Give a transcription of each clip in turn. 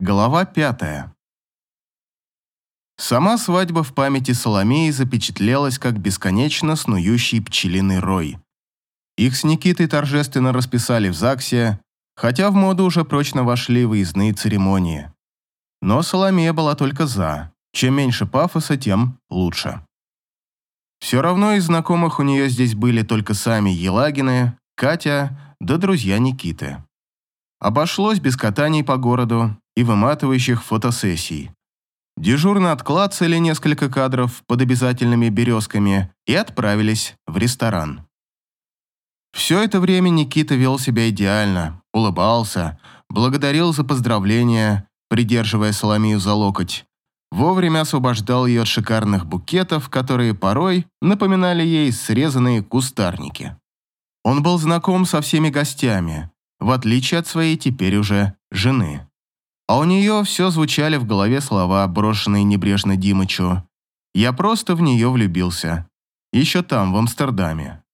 Глава пятая. Сама свадьба в памяти Соломеи запечатлелась как бесконечно снующий пчелиный рой. Их с Никитой торжественно расписали в ЗАГСе, хотя в моду уже прочно вошли выездные церемонии. Но Соломея была только за. Чем меньше пафоса, тем лучше. Все равно из знакомых у нее здесь были только сами Елагины, Катя да друзья Никиты. Обошлось без катаний по городу и выматывающих фотосессий. Дежурно отклацали несколько кадров под обязательными березками и отправились в ресторан. Все это время Никита вел себя идеально, улыбался, благодарил за поздравления, придерживая Соломию за локоть, вовремя освобождал ее от шикарных букетов, которые порой напоминали ей срезанные кустарники. Он был знаком со всеми гостями, в отличие от своей теперь уже жены. А у нее все звучали в голове слова, брошенные небрежно Димычу. «Я просто в нее влюбился. Еще там, в Амстердаме».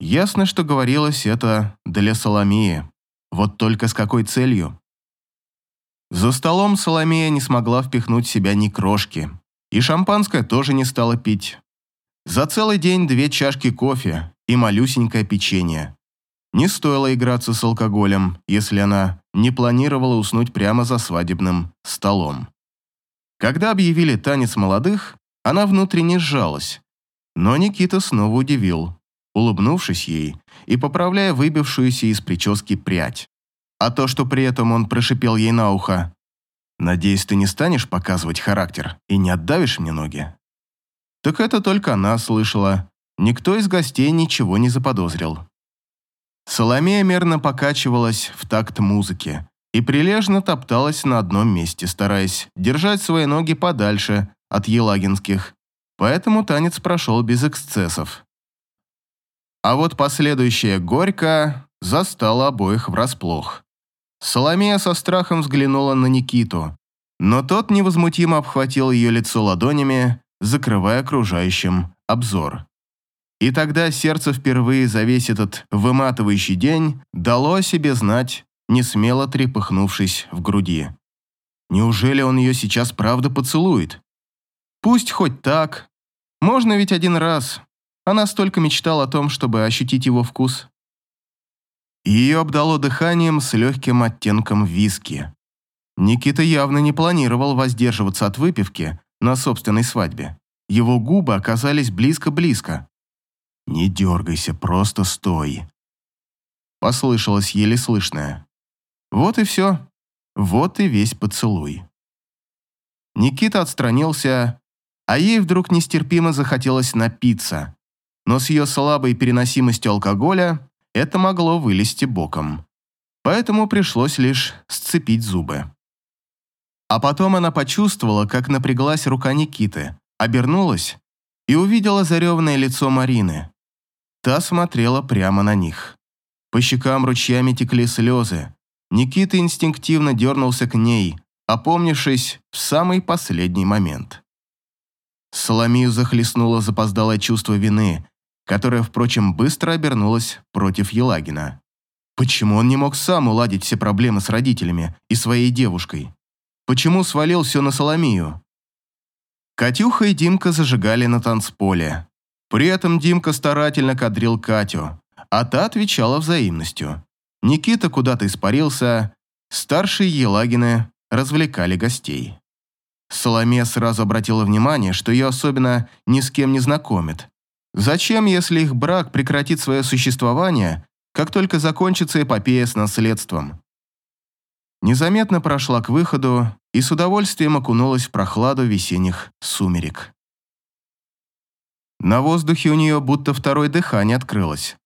Ясно, что говорилось это для Соломеи. Вот только с какой целью? За столом Соломея не смогла впихнуть в себя ни крошки. И шампанское тоже не стала пить. За целый день две чашки кофе и малюсенькое печенье. Не стоило играться с алкоголем, если она не планировала уснуть прямо за свадебным столом. Когда объявили танец молодых, она внутренне сжалась. Но Никита снова удивил, улыбнувшись ей и поправляя выбившуюся из прически прядь. А то, что при этом он прошипел ей на ухо «Надеюсь, ты не станешь показывать характер и не отдавишь мне ноги?» Так это только она слышала. Никто из гостей ничего не заподозрил. Соломея мерно покачивалась в такт музыки и прилежно топталась на одном месте, стараясь держать свои ноги подальше от елагинских, поэтому танец прошел без эксцессов. А вот последующая горько застала обоих врасплох. Соломея со страхом взглянула на Никиту, но тот невозмутимо обхватил ее лицо ладонями, закрывая окружающим обзор. И тогда сердце впервые за весь этот выматывающий день дало о себе знать, не смело трепыхнувшись в груди. Неужели он ее сейчас правда поцелует? Пусть хоть так. Можно ведь один раз. Она столько мечтала о том, чтобы ощутить его вкус. Ее обдало дыханием с легким оттенком виски. Никита явно не планировал воздерживаться от выпивки на собственной свадьбе. Его губы оказались близко-близко. «Не дергайся, просто стой», — послышалось еле слышное. Вот и все. Вот и весь поцелуй. Никита отстранился, а ей вдруг нестерпимо захотелось напиться, но с ее слабой переносимостью алкоголя это могло вылезти боком. Поэтому пришлось лишь сцепить зубы. А потом она почувствовала, как напряглась рука Никиты, обернулась и увидела зареванное лицо Марины. Та смотрела прямо на них. По щекам ручьями текли слезы. Никита инстинктивно дернулся к ней, опомнившись в самый последний момент. Соломию захлестнуло запоздалое чувство вины, которое, впрочем, быстро обернулось против Елагина. Почему он не мог сам уладить все проблемы с родителями и своей девушкой? Почему свалил все на Соломию? Катюха и Димка зажигали на танцполе. При этом Димка старательно кадрил Катю, а та отвечала взаимностью. Никита куда-то испарился, старшие Елагины развлекали гостей. Соломея сразу обратила внимание, что ее особенно ни с кем не знакомит. Зачем, если их брак прекратит свое существование, как только закончится эпопея с наследством? Незаметно прошла к выходу и с удовольствием окунулась в прохладу весенних сумерек. На воздухе у нее будто второе дыхание открылось.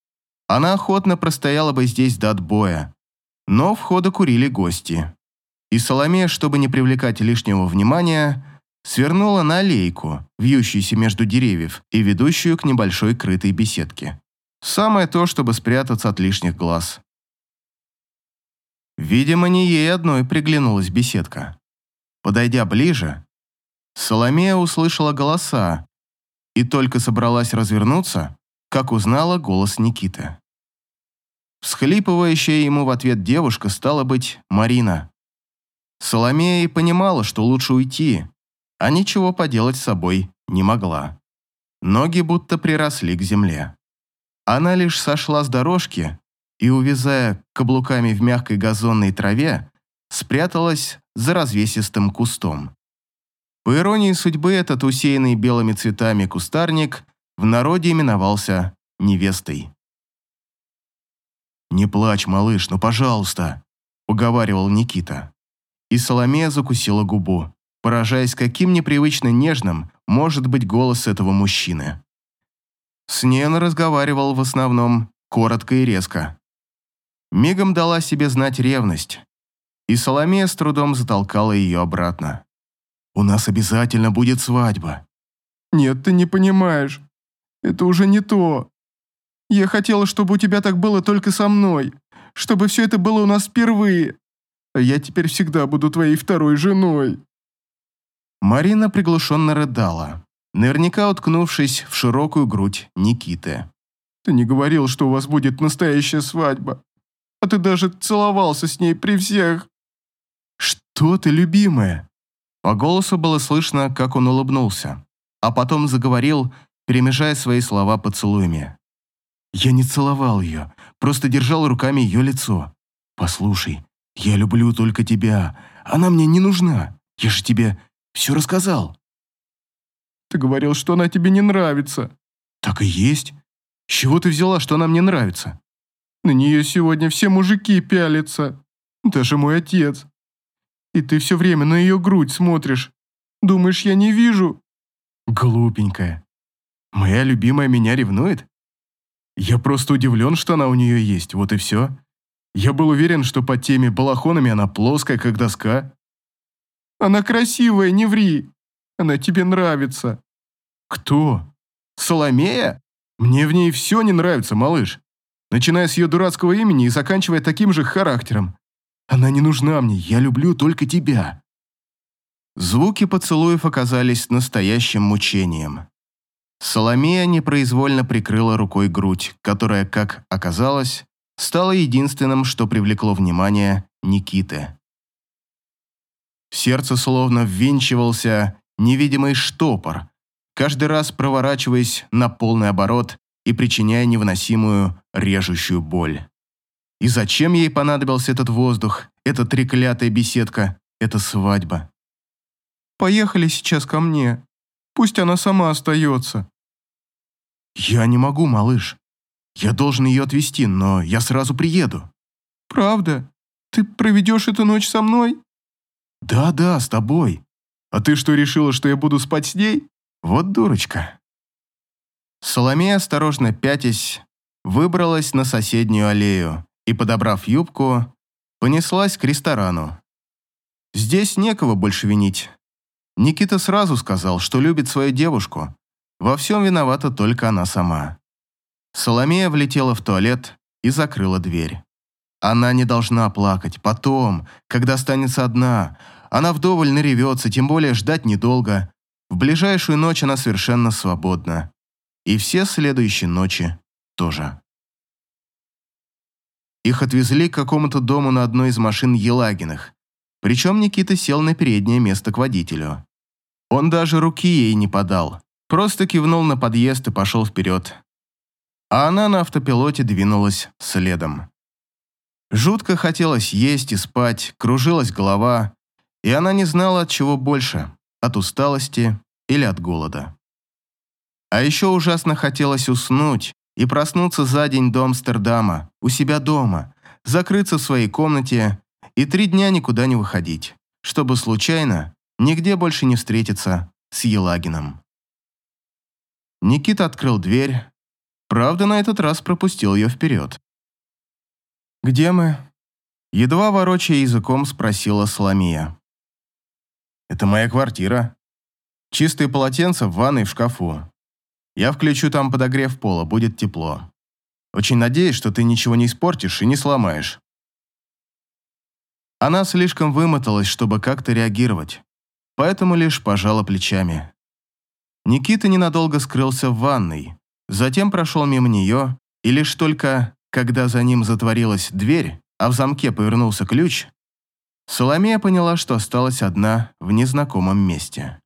Она охотно простояла бы здесь до отбоя. Но входа курили гости. И Соломея, чтобы не привлекать лишнего внимания, свернула на аллейку, вьющуюся между деревьев и ведущую к небольшой крытой беседке. Самое то, чтобы спрятаться от лишних глаз. Видимо, не ей одной приглянулась беседка. Подойдя ближе, Соломея услышала голоса, и только собралась развернуться, как узнала голос Никиты. Всхлипывающая ему в ответ девушка стала быть Марина. Соломея и понимала, что лучше уйти, а ничего поделать с собой не могла. Ноги будто приросли к земле. Она лишь сошла с дорожки и, увязая каблуками в мягкой газонной траве, спряталась за развесистым кустом. По иронии судьбы, этот усеянный белыми цветами кустарник в народе именовался невестой. «Не плачь, малыш, ну пожалуйста», — уговаривал Никита. И Соломея закусила губу, поражаясь, каким непривычно нежным может быть голос этого мужчины. С ней он разговаривал в основном коротко и резко. Мигом дала себе знать ревность, и Соломея с трудом затолкала ее обратно. «У нас обязательно будет свадьба». «Нет, ты не понимаешь. Это уже не то. Я хотела, чтобы у тебя так было только со мной, чтобы все это было у нас впервые. А я теперь всегда буду твоей второй женой». Марина приглушенно рыдала, наверняка уткнувшись в широкую грудь Никиты. «Ты не говорил, что у вас будет настоящая свадьба, а ты даже целовался с ней при всех». «Что ты, любимая?» По голосу было слышно, как он улыбнулся, а потом заговорил, перемежая свои слова поцелуями. «Я не целовал ее, просто держал руками ее лицо. Послушай, я люблю только тебя, она мне не нужна, я же тебе все рассказал». «Ты говорил, что она тебе не нравится». «Так и есть. С чего ты взяла, что она мне нравится?» «На нее сегодня все мужики пялятся, даже мой отец. И ты все время на ее грудь смотришь. Думаешь, я не вижу?» «Глупенькая. Моя любимая меня ревнует? Я просто удивлен, что она у нее есть, вот и все. Я был уверен, что под теми балахонами она плоская, как доска». «Она красивая, не ври. Она тебе нравится». «Кто? Соломея? Мне в ней все не нравится, малыш. Начиная с ее дурацкого имени и заканчивая таким же характером. Она не нужна мне, я люблю только тебя». Звуки поцелуев оказались настоящим мучением. Соломея непроизвольно прикрыла рукой грудь, которая, как оказалось, стала единственным, что привлекло внимание Никиты. В сердце словно ввинчивался невидимый штопор, каждый раз проворачиваясь на полный оборот и причиняя невыносимую режущую боль. И зачем ей понадобился этот воздух, эта треклятая беседка, эта свадьба? «Поехали сейчас ко мне. Пусть она сама остается». «Я не могу, малыш. Я должен ее отвезти, но я сразу приеду». «Правда? Ты проведешь эту ночь со мной?» «Да-да, с тобой. А ты что, решила, что я буду спать с ней? Вот дурочка». Соломея, осторожно пятясь, выбралась на соседнюю аллею, и, подобрав юбку, понеслась к ресторану. Здесь некого больше винить. Никита сразу сказал, что любит свою девушку. Во всем виновата только она сама. Соломея влетела в туалет и закрыла дверь. Она не должна плакать. Потом, когда останется одна, она вдоволь наревется, тем более ждать недолго. В ближайшую ночь она совершенно свободна. И все следующие ночи тоже. Их отвезли к какому-то дому на одной из машин Елагиных. Причем Никита сел на переднее место к водителю. Он даже руки ей не подал, просто кивнул на подъезд и пошел вперед. А она на автопилоте двинулась следом. Жутко хотелось есть и спать, кружилась голова, и она не знала, от чего больше – от усталости или от голода. А еще ужасно хотелось уснуть, и проснуться за день до Амстердама, у себя дома, закрыться в своей комнате и три дня никуда не выходить, чтобы случайно нигде больше не встретиться с Елагином. Никита открыл дверь, правда, на этот раз пропустил ее вперед. «Где мы?» Едва ворочая языком, спросила Соломия. «Это моя квартира. Чистые полотенца в ванной в шкафу. Я включу там подогрев пола, будет тепло. Очень надеюсь, что ты ничего не испортишь и не сломаешь. Она слишком вымоталась, чтобы как-то реагировать, поэтому лишь пожала плечами. Никита ненадолго скрылся в ванной, затем прошел мимо нее, и лишь только, когда за ним затворилась дверь, а в замке повернулся ключ, Соломея поняла, что осталась одна в незнакомом месте.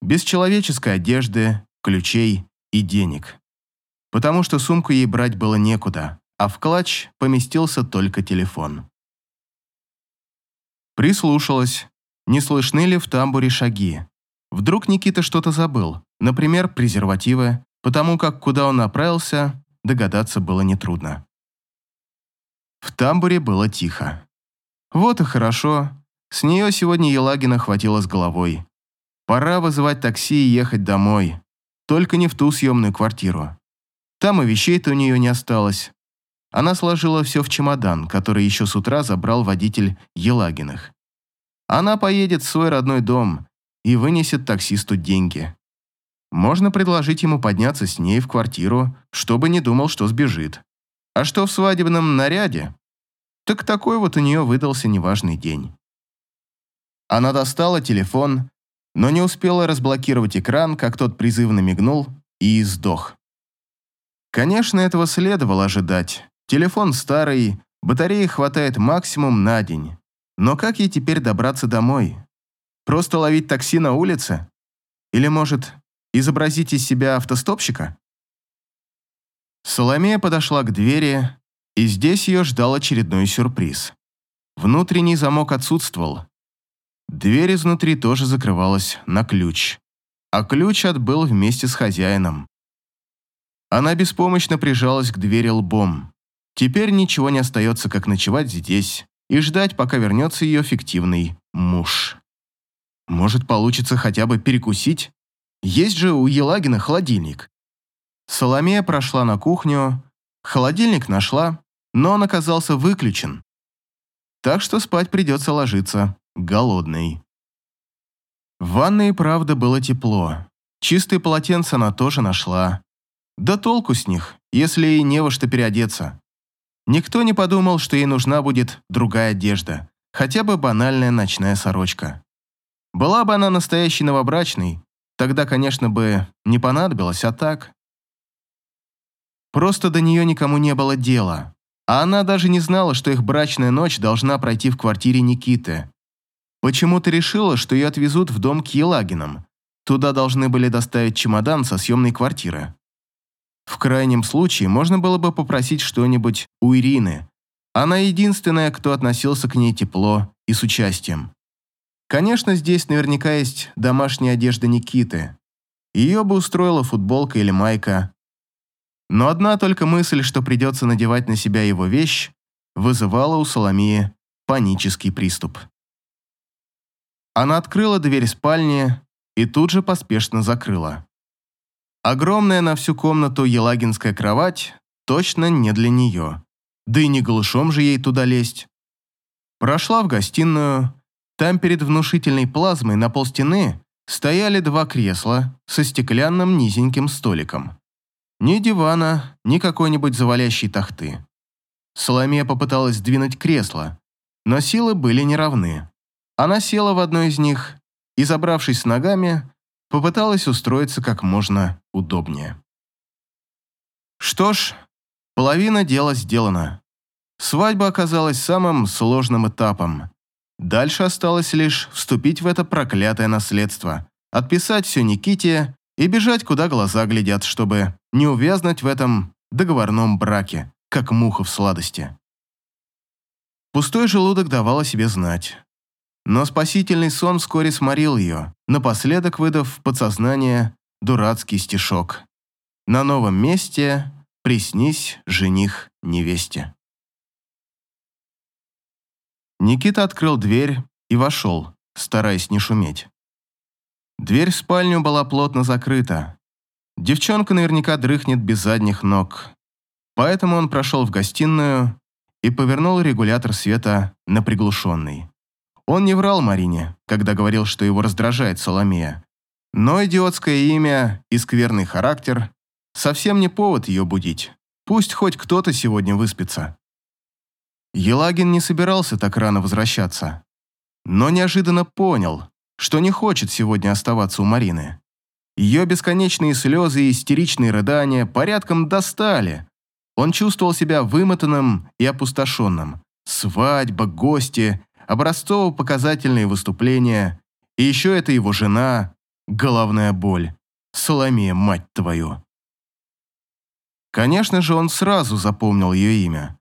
Без человеческой одежды, ключей и денег. Потому что сумку ей брать было некуда, а в клатч поместился только телефон. Прислушалась, не слышны ли в тамбуре шаги. Вдруг Никита что-то забыл, например, презервативы, потому как куда он направился, догадаться было нетрудно. В тамбуре было тихо. Вот и хорошо. С нее сегодня Елагина хватило с головой. Пора вызывать такси и ехать домой. Только не в ту съемную квартиру. Там и вещей-то у нее не осталось. Она сложила все в чемодан, который еще с утра забрал водитель Елагиных. Она поедет в свой родной дом и вынесет таксисту деньги. Можно предложить ему подняться с ней в квартиру, чтобы не думал, что сбежит. А что в свадебном наряде? Так такой вот у нее выдался неважный день. Она достала телефон, но не успела разблокировать экран, как тот призывно мигнул и сдох. Конечно, этого следовало ожидать. Телефон старый, батареи хватает максимум на день. Но как ей теперь добраться домой? Просто ловить такси на улице? Или, может, изобразить из себя автостопщика? Соломея подошла к двери, и здесь ее ждал очередной сюрприз. Внутренний замок отсутствовал. Дверь изнутри тоже закрывалась на ключ, а ключ отбыл вместе с хозяином. Она беспомощно прижалась к двери лбом. Теперь ничего не остается, как ночевать здесь и ждать, пока вернется ее фиктивный муж. Может, получится хотя бы перекусить? Есть же у Елагина холодильник. Соломея прошла на кухню, холодильник нашла, но он оказался выключен. Так что спать придется ложиться голодный. В ванной, правда, было тепло. Чистые полотенца она тоже нашла. Да толку с них, если ей не во что переодеться. Никто не подумал, что ей нужна будет другая одежда, хотя бы банальная ночная сорочка. Была бы она настоящей новобрачной, тогда, конечно, бы не понадобилось, а так... Просто до нее никому не было дела, а она даже не знала, что их брачная ночь должна пройти в квартире Никиты. Почему-то решила, что ее отвезут в дом к Елагинам. Туда должны были доставить чемодан со съемной квартиры. В крайнем случае можно было бы попросить что-нибудь у Ирины. Она единственная, кто относился к ней тепло и с участием. Конечно, здесь наверняка есть домашняя одежда Никиты. Ее бы устроила футболка или майка. Но одна только мысль, что придется надевать на себя его вещь, вызывала у Соломии панический приступ. Она открыла дверь спальни и тут же поспешно закрыла. Огромная на всю комнату елагинская кровать точно не для нее. Да и не голышом же ей туда лезть. Прошла в гостиную. Там перед внушительной плазмой на полстены стояли два кресла со стеклянным низеньким столиком. Ни дивана, ни какой-нибудь завалящей тахты. Соломея попыталась сдвинуть кресло, но силы были неравны. Она села в одно из них и, забравшись ногами, попыталась устроиться как можно удобнее. Что ж, половина дела сделана. Свадьба оказалась самым сложным этапом. Дальше осталось лишь вступить в это проклятое наследство, отписать все Никите и бежать, куда глаза глядят, чтобы не увязнуть в этом договорном браке, как муха в сладости. Пустой желудок давал о себе знать. Но спасительный сон вскоре сморил ее, напоследок выдав в подсознание дурацкий стишок. На новом месте приснись жених невесте. Никита открыл дверь и вошел, стараясь не шуметь. Дверь в спальню была плотно закрыта. Девчонка наверняка дрыхнет без задних ног. Поэтому он прошел в гостиную и повернул регулятор света на приглушенный. Он не врал Марине, когда говорил, что его раздражает Соломея. Но идиотское имя и скверный характер совсем не повод ее будить. Пусть хоть кто-то сегодня выспится. Елагин не собирался так рано возвращаться, но неожиданно понял, что не хочет сегодня оставаться у Марины. Ее бесконечные слезы и истеричные рыдания порядком достали. Он чувствовал себя вымотанным и опустошенным. Свадьба, гости, образцово-показательные выступления, и еще это его жена, головная боль. Соломея, мать твою. Конечно же, он сразу запомнил ее имя.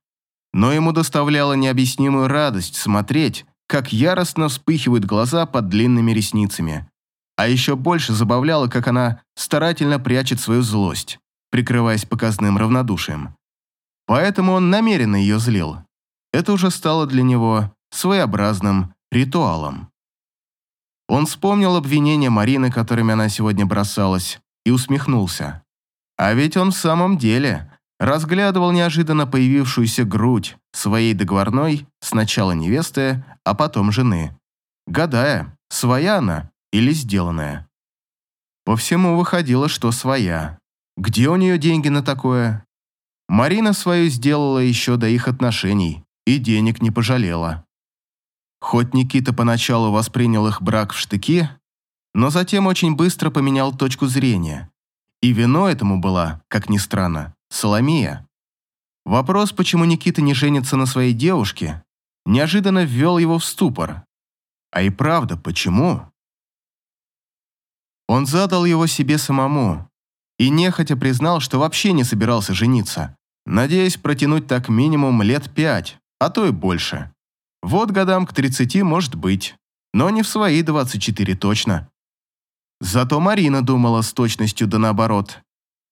Но ему доставляло необъяснимую радость смотреть, как яростно вспыхивают глаза под длинными ресницами. А еще больше забавляло, как она старательно прячет свою злость, прикрываясь показным равнодушием. Поэтому он намеренно ее злил. Это уже стало для него своеобразным ритуалом. Он вспомнил обвинения Марины, которыми она сегодня бросалась, и усмехнулся. А ведь он в самом деле разглядывал неожиданно появившуюся грудь своей договорной сначала невесты, а потом жены, гадая, своя она или сделанная. По всему выходило, что своя. Где у нее деньги на такое? Марина свою сделала еще до их отношений и денег не пожалела. Хоть Никита поначалу воспринял их брак в штыки, но затем очень быстро поменял точку зрения. И вино этому была, как ни странно, Соломия. Вопрос, почему Никита не женится на своей девушке, неожиданно ввел его в ступор. А и правда, почему? Он задал его себе самому и нехотя признал, что вообще не собирался жениться, надеясь протянуть так минимум лет пять, а то и больше. Вот годам к 30 может быть, но не в свои 24 точно. Зато Марина думала с точностью да наоборот.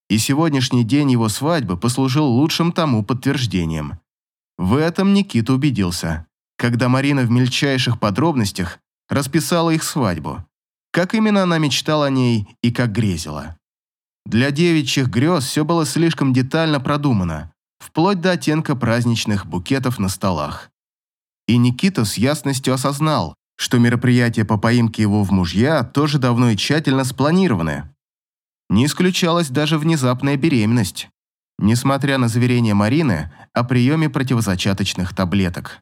И сегодняшний день его свадьбы послужил лучшим тому подтверждением. В этом Никита убедился, когда Марина в мельчайших подробностях расписала их свадьбу. Как именно она мечтала о ней и как грезила. Для девичьих грез все было слишком детально продумано, вплоть до оттенка праздничных букетов на столах. И Никита с ясностью осознал, что мероприятия по поимке его в мужья тоже давно и тщательно спланированы. Не исключалась даже внезапная беременность, несмотря на заверение Марины о приеме противозачаточных таблеток.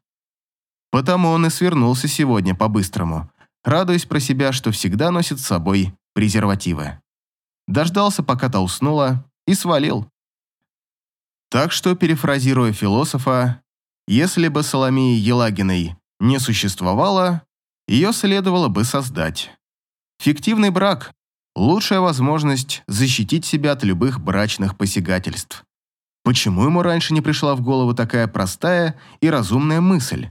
Потому он и свернулся сегодня по-быстрому, радуясь про себя, что всегда носит с собой презервативы. Дождался, пока та уснула, и свалил. Так что, перефразируя философа, если бы Соломии Елагиной не существовало, ее следовало бы создать. Фиктивный брак – лучшая возможность защитить себя от любых брачных посягательств. Почему ему раньше не пришла в голову такая простая и разумная мысль?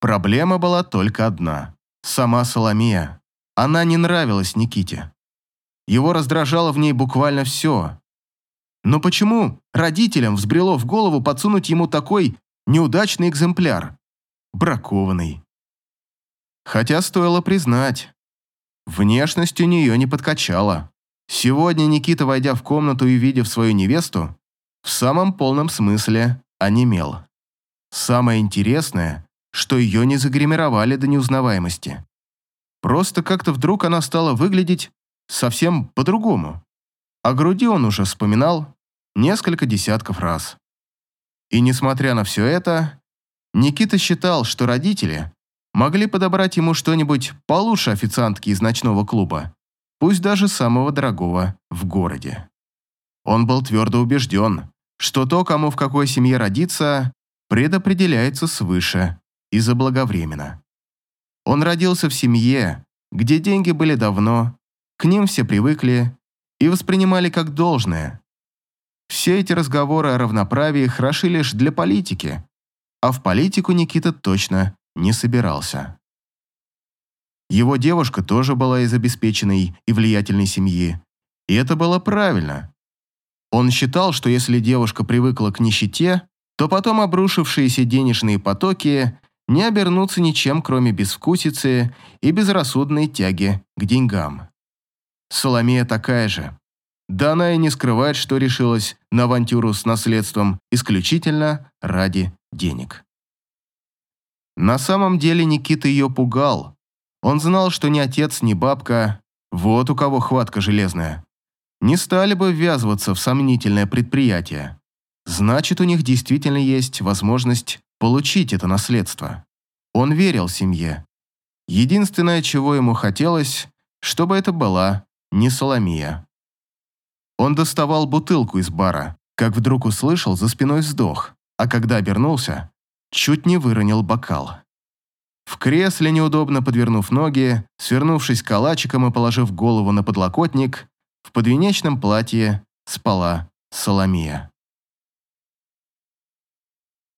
Проблема была только одна. Сама Соломия. Она не нравилась Никите. Его раздражало в ней буквально все, но почему родителям взбрело в голову подсунуть ему такой неудачный экземпляр? Бракованный. Хотя стоило признать, внешность у нее не подкачала. Сегодня Никита, войдя в комнату и увидев свою невесту, в самом полном смысле онемел. Самое интересное, что ее не загримировали до неузнаваемости. Просто как-то вдруг она стала выглядеть совсем по-другому. О груди он уже вспоминал, несколько десятков раз. И несмотря на все это, Никита считал, что родители могли подобрать ему что-нибудь получше официантки из ночного клуба, пусть даже самого дорогого в городе. Он был твердо убежден, что то, кому в какой семье родиться, предопределяется свыше и заблаговременно. Он родился в семье, где деньги были давно, к ним все привыкли и воспринимали как должное, все эти разговоры о равноправии хороши лишь для политики, а в политику Никита точно не собирался. Его девушка тоже была из обеспеченной и влиятельной семьи, и это было правильно. Он считал, что если девушка привыкла к нищете, то потом обрушившиеся денежные потоки не обернутся ничем, кроме безвкусицы и безрассудной тяги к деньгам. Соломея такая же. Да она и не скрывает, что решилась на авантюру с наследством исключительно ради денег. На самом деле Никита ее пугал. Он знал, что ни отец, ни бабка, вот у кого хватка железная, не стали бы ввязываться в сомнительное предприятие. Значит, у них действительно есть возможность получить это наследство. Он верил семье. Единственное, чего ему хотелось, чтобы это была не Соломия. Он доставал бутылку из бара, как вдруг услышал за спиной вздох, а когда обернулся, чуть не выронил бокал. В кресле, неудобно подвернув ноги, свернувшись калачиком и положив голову на подлокотник, в подвенечном платье спала Соломия.